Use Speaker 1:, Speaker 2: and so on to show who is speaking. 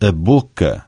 Speaker 1: A boca.